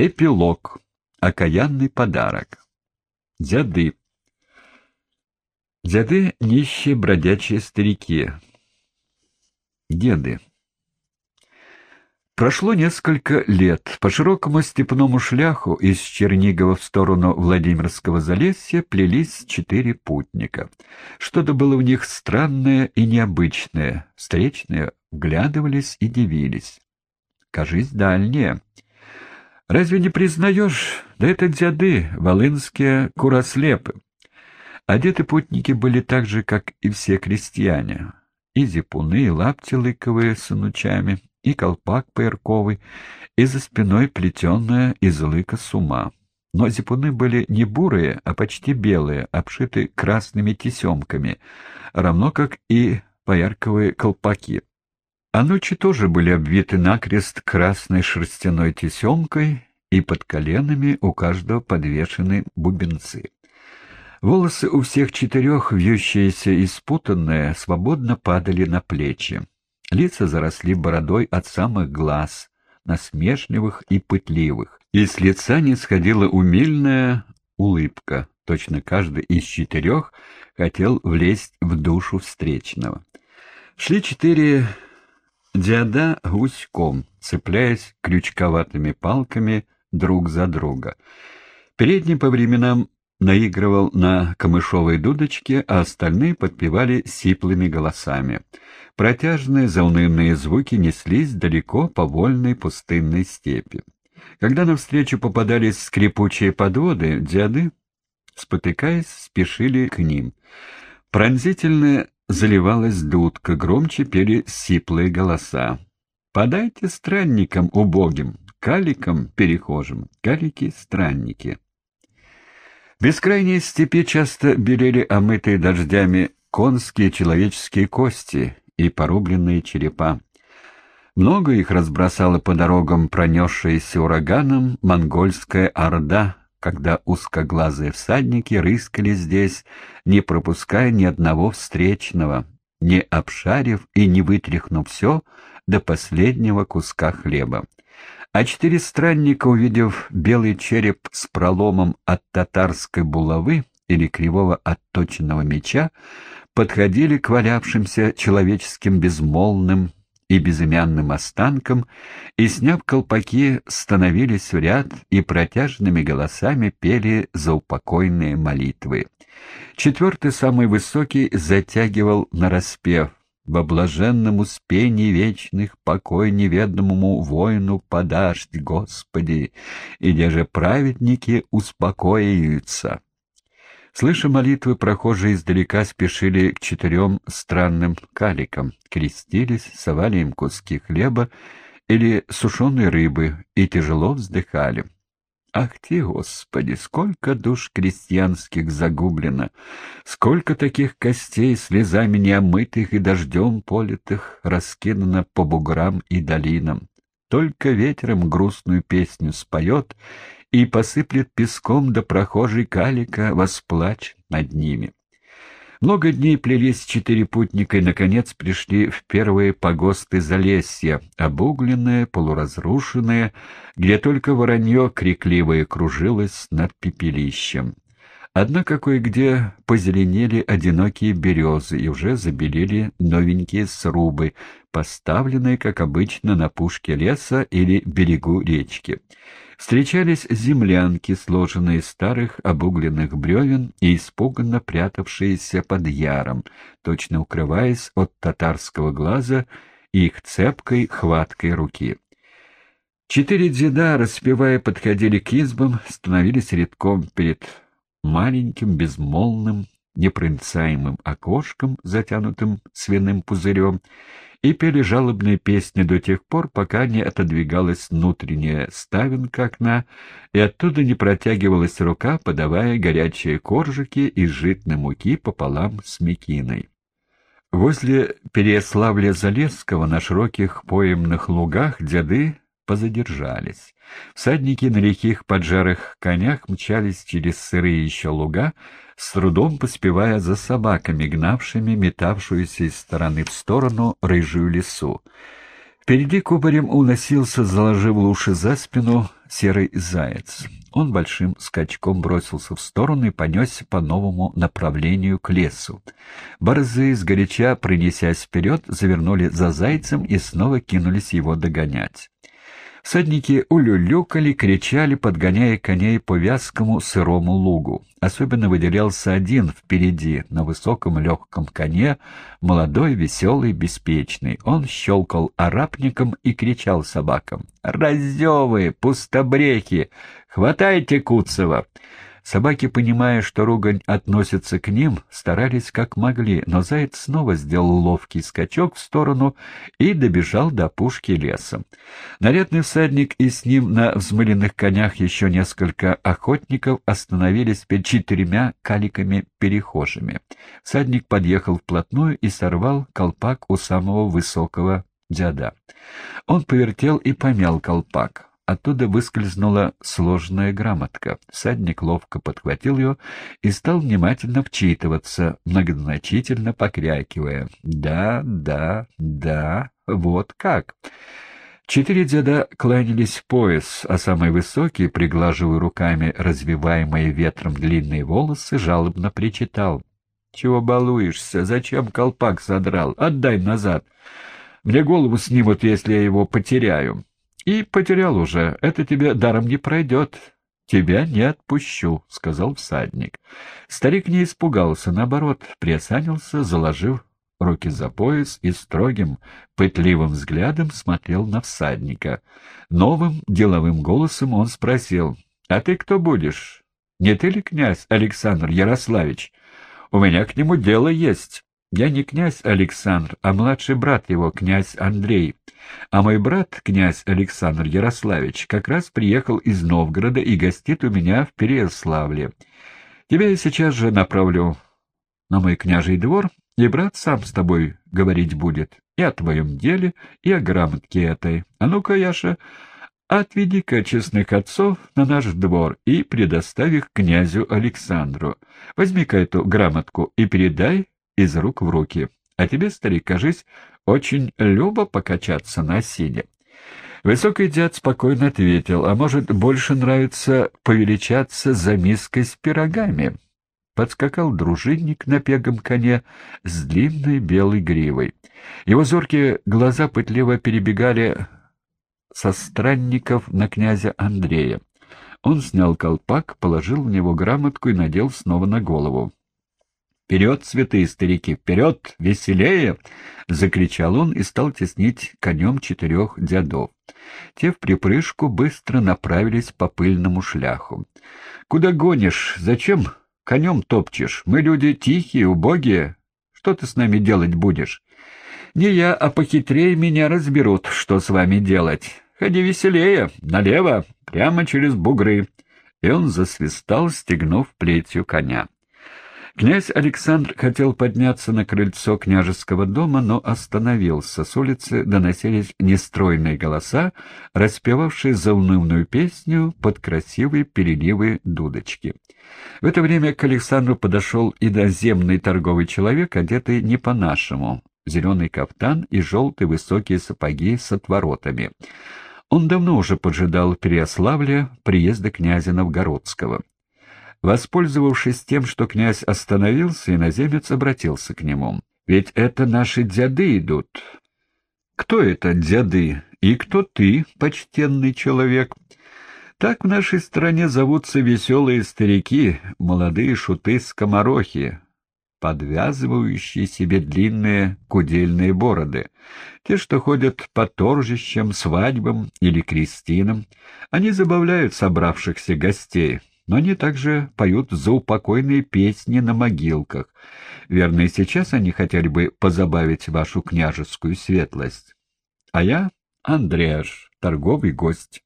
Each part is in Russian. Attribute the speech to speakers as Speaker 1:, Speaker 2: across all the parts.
Speaker 1: Эпилог. Окаянный подарок. Дяды. Дяды — нищие бродячие старики. Деды. Прошло несколько лет. По широкому степному шляху из Чернигова в сторону Владимирского Залесья плелись четыре путника. Что-то было в них странное и необычное. Встречные вглядывались и дивились. «Кажись, дальние». Разве не признаешь? Да это дяды, волынские курослепы. Одеты путники были так же, как и все крестьяне. И зипуны, и лапти лыковые с анучами, и колпак поярковый, и за спиной плетеная из лыка сума. Но зипуны были не бурые, а почти белые, обшиты красными тесемками, равно как и поярковые колпаки. Анучи тоже были обвиты накрест красной шерстяной тесемкой, и под коленами у каждого подвешены бубенцы. Волосы у всех четырех, вьющиеся и спутанные, свободно падали на плечи. Лица заросли бородой от самых глаз, насмешливых и пытливых, и с лица не сходила умильная улыбка. Точно каждый из четырех хотел влезть в душу встречного. Шли четыре Диада гуськом, цепляясь крючковатыми палками друг за друга. Передний по временам наигрывал на камышовой дудочке, а остальные подпевали сиплыми голосами. Протяжные заунывные звуки неслись далеко по вольной пустынной степи. Когда навстречу попадались скрипучие подводы, дяды, спотыкаясь, спешили к ним. Пронзительные заливалась дудка, громче пели сиплые голоса. «Подайте странникам убогим, каликам перехожим, калики-странники». В бескрайней степи часто белели омытые дождями конские человеческие кости и порубленные черепа. Много их разбросала по дорогам пронесшаяся ураганом монгольская орда, когда узкоглазые всадники рыскали здесь, не пропуская ни одного встречного, не обшарив и не вытряхнув все до последнего куска хлеба. А четыре странника, увидев белый череп с проломом от татарской булавы или кривого отточенного меча, подходили к валявшимся человеческим безмолвным и безымянным останкам, и, сняв колпаки, становились в ряд и протяжными голосами пели заупокойные молитвы. Четвертый, самый высокий, затягивал нараспев «Во блаженном успении вечных покой неведомому воину подашь, Господи, и где же праведники успокоятся». Слыша молитвы, прохожие издалека спешили к четырем странным каликам, крестились, совали им куски хлеба или сушеной рыбы и тяжело вздыхали. Ах ты, Господи, сколько душ крестьянских загублено, сколько таких костей слезами неомытых и дождем политых раскидано по буграм и долинам. Только ветером грустную песню споет и посыплет песком до прохожей калика восплачь над ними. Много дней плелись четыре путника и, наконец, пришли в первые погосты Залесья, обугленные, полуразрушенные, где только воронье крикливое кружилось над пепелищем. Однако кое-где позеленели одинокие березы и уже забелели новенькие срубы, поставленные, как обычно, на пушке леса или берегу речки. Встречались землянки, сложенные из старых обугленных бревен и испуганно прятавшиеся под яром, точно укрываясь от татарского глаза и их цепкой, хваткой руки. Четыре деда, распевая, подходили к избам, становились редком перед маленьким, безмолвным, непроницаемым окошком, затянутым свиным пузырем, и пели жалобные песни до тех пор, пока не отодвигалась внутренняя ставенка окна, и оттуда не протягивалась рука, подавая горячие коржики из житной муки пополам с мекиной. Возле Переяславля-Залесского на широких поемных лугах дяды позадержались. Всадники на лихих поджарых конях мчались через сырые еще луга, с трудом поспевая за собаками, гнавшими метавшуюся из стороны в сторону рыжую лесу. Впереди кубарем уносился, заложив уши за спину, серый заяц. Он большим скачком бросился в сторону и понесся по новому направлению к лесу. Борзы, сгоряча принесясь вперед, завернули за зайцем и снова кинулись его догонять. Всадники улюлюкали, кричали, подгоняя коней по вязкому сырому лугу. Особенно выделялся один впереди, на высоком легком коне, молодой, веселый, беспечный. Он щелкал арапником и кричал собакам. «Разевы! Пустобрехи! Хватайте Куцева!» Собаки, понимая, что ругань относится к ним, старались как могли, но заяц снова сделал ловкий скачок в сторону и добежал до пушки леса. Нарядный всадник и с ним на взмыленных конях еще несколько охотников остановились перед четырьмя каликами-перехожими. Всадник подъехал вплотную и сорвал колпак у самого высокого дяда. Он повертел и помял колпак. Оттуда выскользнула сложная грамотка. Всадник ловко подхватил ее и стал внимательно вчитываться, многозначительно покрякивая. «Да, да, да, вот как!» Четыре деда кланялись в пояс, а самый высокий, приглаживая руками развиваемые ветром длинные волосы, жалобно причитал. «Чего балуешься? Зачем колпак задрал? Отдай назад. Мне голову снимут, если я его потеряю». И потерял уже. Это тебе даром не пройдет. Тебя не отпущу, — сказал всадник. Старик не испугался, наоборот, приосанился, заложив руки за пояс и строгим, пытливым взглядом смотрел на всадника. Новым деловым голосом он спросил, — А ты кто будешь? Не ты ли князь Александр Ярославич? У меня к нему дело есть. Я не князь Александр, а младший брат его, князь Андрей. А мой брат, князь Александр Ярославич, как раз приехал из Новгорода и гостит у меня в Переяславле. Тебя я сейчас же направлю на мой княжий двор, и брат сам с тобой говорить будет и о твоем деле, и о грамотке этой. А ну-ка, Яша, отведи-ка честных отцов на наш двор и предоставь их князю Александру. Возьми-ка эту грамотку и передай из рук в руки. А тебе, старик, кажись, очень любо покачаться на осине. Высокий дед спокойно ответил, а может, больше нравится повеличаться за миской с пирогами. Подскакал дружинник на пегом коне с длинной белой гривой. Его зоркие глаза пытливо перебегали со странников на князя Андрея. Он снял колпак, положил в него грамотку и надел снова на голову. «Вперед, святые старики, вперед, веселее!» — закричал он и стал теснить конем четырех дядов. Те в припрыжку быстро направились по пыльному шляху. «Куда гонишь? Зачем конем топчешь? Мы люди тихие, убогие. Что ты с нами делать будешь?» «Не я, а похитрее меня разберут, что с вами делать. Ходи веселее, налево, прямо через бугры». И он засвистал, стегнув плетью коня. Князь Александр хотел подняться на крыльцо княжеского дома, но остановился. С улицы доносились нестройные голоса, распевавшие заунывную песню под красивые переливы дудочки. В это время к Александру подошел и доземный торговый человек, одетый не по-нашему, зеленый кафтан и желтые высокие сапоги с отворотами. Он давно уже поджидал Переославля приезда князя Новгородского. Воспользовавшись тем, что князь остановился, иноземец обратился к нему. «Ведь это наши дяды идут». «Кто это дяды? И кто ты, почтенный человек?» «Так в нашей стране зовутся веселые старики, молодые шуты-скоморохи, подвязывающие себе длинные кудельные бороды. Те, что ходят по торжищам, свадьбам или крестинам, они забавляют собравшихся гостей, но они также поют заупокойные песни на могилках. Верно, и сейчас они хотели бы позабавить вашу княжескую светлость. А я — Андреаш, торговый гость.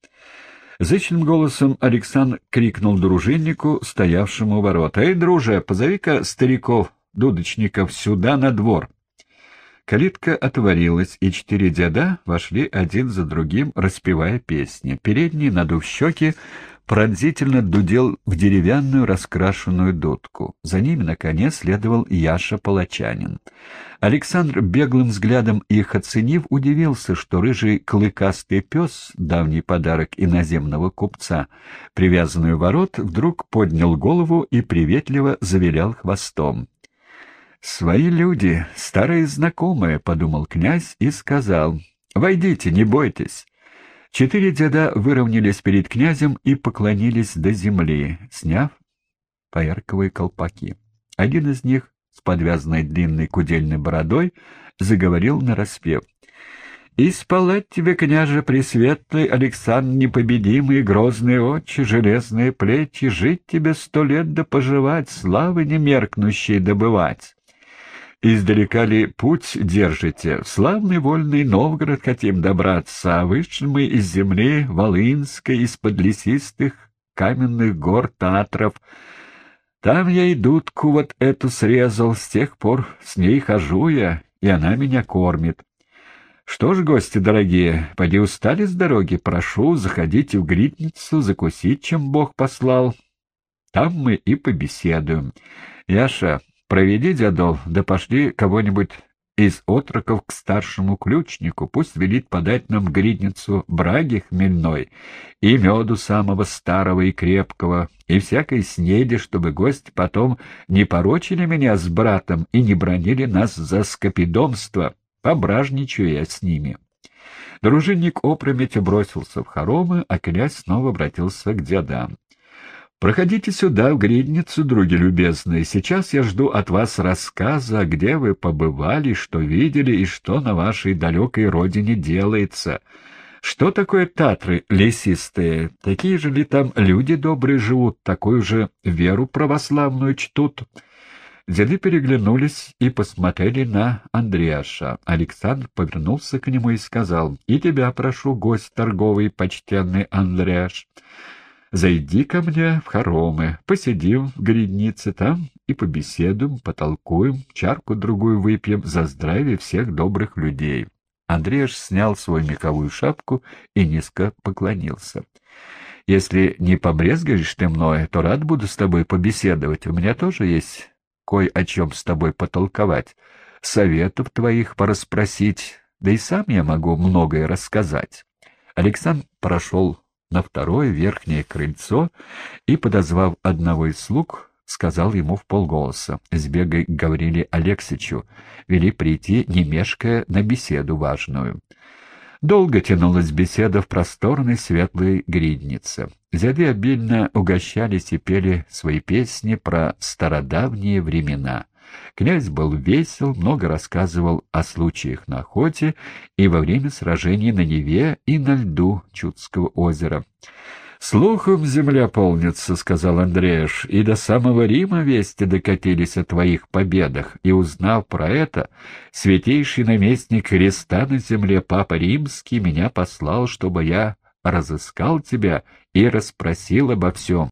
Speaker 1: Зычным голосом Александр крикнул дружиннику, стоявшему у ворот. «Эй, друже, позови-ка стариков, дудочников, сюда на двор!» Калитка отворилась, и четыре деда вошли один за другим, распевая песни. Передний, надув щеки, пронзительно дудел в деревянную раскрашенную дудку. За ними, наконец, следовал Яша Палачанин. Александр, беглым взглядом их оценив, удивился, что рыжий клыкастый пес, давний подарок иноземного купца, привязанный у ворот, вдруг поднял голову и приветливо завилял хвостом. «Свои люди, старые знакомые», — подумал князь и сказал, «Войдите, не бойтесь». Четыре деда выровнялись перед князем и поклонились до земли, сняв поярковые колпаки. Один из них с подвязанной длинной кудельной бородой заговорил нараспев. «И спалать тебе, княже пресветлый, Александр непобедимый, грозные очи, железные плечи, жить тебе сто лет да поживать, славы немеркнущей добывать». Издалека ли путь держите? В славный вольный Новгород хотим добраться, а вышли мы из земли Волынской, из-под лесистых каменных гор Татров. Там я и дудку вот эту срезал, с тех пор с ней хожу я, и она меня кормит. Что ж, гости дорогие, поди устали с дороги, прошу, заходите в гритницу, закусить, чем Бог послал. Там мы и побеседуем. Яша, Проведи дедов, да пошли кого-нибудь из отроков к старшему ключнику, пусть велит подать нам гридницу браги хмельной и меду самого старого и крепкого, и всякой снеди, чтобы гости потом не порочили меня с братом и не бронили нас за скопидомство, пображничаю я с ними». Дружинник опрометью бросился в хоромы, а князь снова обратился к дедам. Проходите сюда, в гридницу, други любезные. Сейчас я жду от вас рассказа, где вы побывали, что видели и что на вашей далекой родине делается. Что такое Татры лесистые? Такие же ли там люди добрые живут, такую же веру православную чтут?» Деды переглянулись и посмотрели на Андреаша. Александр повернулся к нему и сказал, «И тебя прошу, гость торговый, почтенный Андреаш». Зайди ко мне в хоромы, посидим в гриднице там и побеседуем, потолкуем, чарку-другую выпьем за здравие всех добрых людей. Андреаш снял свою меховую шапку и низко поклонился. — Если не побрезгаешь ты мной, то рад буду с тобой побеседовать. У меня тоже есть кое о чем с тобой потолковать, советов твоих порасспросить, да и сам я могу многое рассказать. Александр прошел на второе верхнее крыльцо и, подозвав одного из слуг, сказал ему в полголоса. Сбегай к Гавриле Алексичу, вели прийти, не мешкая, на беседу важную. Долго тянулась беседа в просторной светлой гриднице. Зяды обильно угощались и пели свои песни про стародавние времена. Князь был весел, много рассказывал о случаях на охоте и во время сражений на Неве и на льду Чудского озера. «Слухом земля полнится», — сказал Андреаш, — «и до самого Рима вести докатились о твоих победах, и, узнав про это, святейший наместник Христа на земле, Папа Римский, меня послал, чтобы я разыскал тебя и расспросил обо всем.